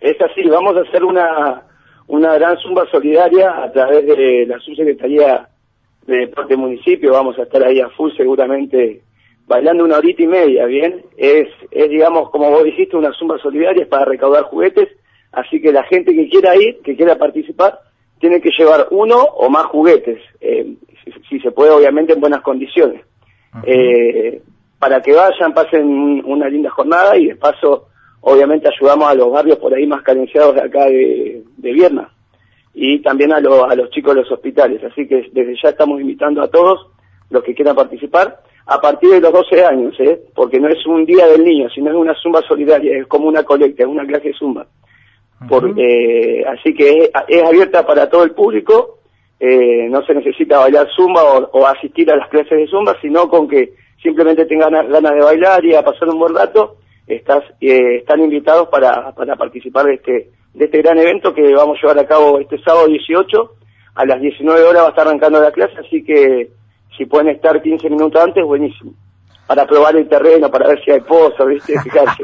Es así, vamos a hacer una, una gran zumba solidaria a través de la subsecretaría de Deporte Municipio, vamos a estar ahí a full seguramente bailando una horita y media, ¿bien? Es, es digamos, como vos dijiste, una zumba solidaria, es para recaudar juguetes, así que la gente que quiera ir, que quiera participar, tiene que llevar uno o más juguetes, eh, si, se puede, obviamente, en buenas condiciones. eh, para que vayan, pasen una linda jornada y de paso obviamente ayudamos a los barrios por ahí más carenciados de acá de, de Vierna y también a, a los chicos de los hospitales. Así que desde ya estamos invitando a todos los que quieran participar a partir de los 12 años, ¿eh? porque no es un día del niño, sino es una zumba solidaria, es como una colecta, es una clase de zumba. Por, eh, así que es, abierta para todo el público, eh, no se necesita bailar zumba o, o, asistir a las clases de zumba, sino con que simplemente tengan ganas de bailar y a pasar un buen rato, estás, eh, están invitados para, para participar de este, de este gran evento que vamos a llevar a cabo este sábado 18. A las 19 horas va a estar arrancando la clase, así que si pueden estar 15 minutos antes, buenísimo. Para probar el terreno, para ver si hay pozos, ¿viste? Fijarse.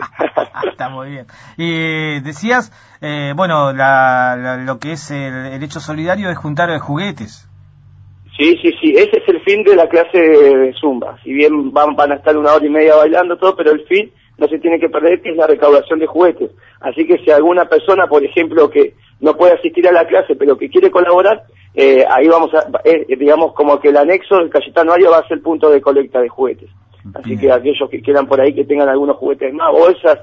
Está muy bien. Y decías, eh, bueno, la, la, lo que es el, el, hecho solidario es juntar juguetes. Sí, sí, sí, ese es el fin de la clase de Zumba. Si bien van, van a estar una hora y media bailando todo, pero el fin no se tiene que perder, que es la recaudación de juguetes. Así que si alguna persona, por ejemplo, que no puede asistir a la clase, pero que quiere colaborar, eh, ahí vamos a, eh, digamos, como que el anexo del Cayetano Ario va a ser punto de colecta de juguetes. Así que aquellos que quieran por ahí que tengan algunos juguetes más, bolsas,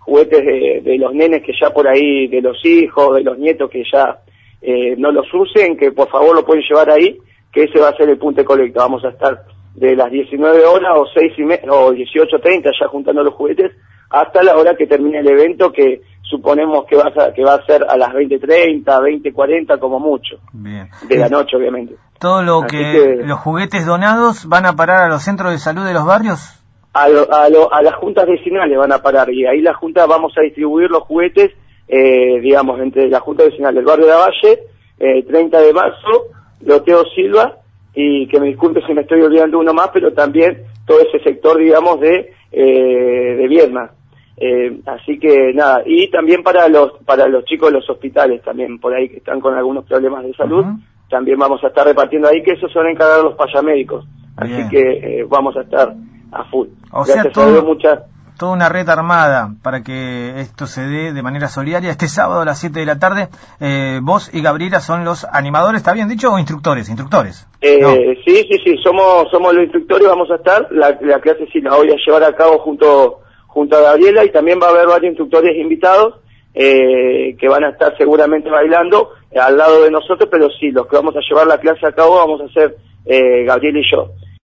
juguetes de, de, los nenes que ya por ahí, de los hijos, de los nietos que ya eh, no los usen, que por favor lo pueden llevar ahí, que ese va a ser el punto de colecta. Vamos a estar de las 19 horas o 6 y me o 18.30 ya juntando los juguetes hasta la hora que termine el evento que suponemos que va a, que va a ser a las 20.30, 20.40 como mucho. Bien. De la noche, obviamente. Todo lo que, que, los juguetes donados van a parar a los centros de salud de los barrios? A, lo, a, lo, a las juntas vecinales van a parar y ahí la junta vamos a distribuir los juguetes, eh, digamos, entre la junta vecinal del barrio de Valle, eh, 30 de marzo, Loteo Silva y que me disculpe si me estoy olvidando uno más, pero también todo ese sector, digamos, de, eh, de Vierna. Eh, así que nada, y también para los, para los chicos de los hospitales también, por ahí que están con algunos problemas de salud, uh -huh. también vamos a estar repartiendo ahí, que esos son encargados los payamédicos. Así Bien. que eh, vamos a estar a full. O sea, todo, muchas toda una red armada para que esto se dé de manera solidaria. Este sábado a las 7 de la tarde, eh, vos y Gabriela son los animadores, ¿está bien dicho? ¿O instructores? ¿Instructores? Eh, no. Sí, sí, sí, somos, somos los instructores, vamos a estar. La, la, clase sí la voy a llevar a cabo junto, junto a Gabriela y también va a haber varios instructores invitados eh, que van a estar seguramente bailando al lado de nosotros, pero sí, los que vamos a llevar la clase a cabo vamos a ser eh, Gabriela y yo.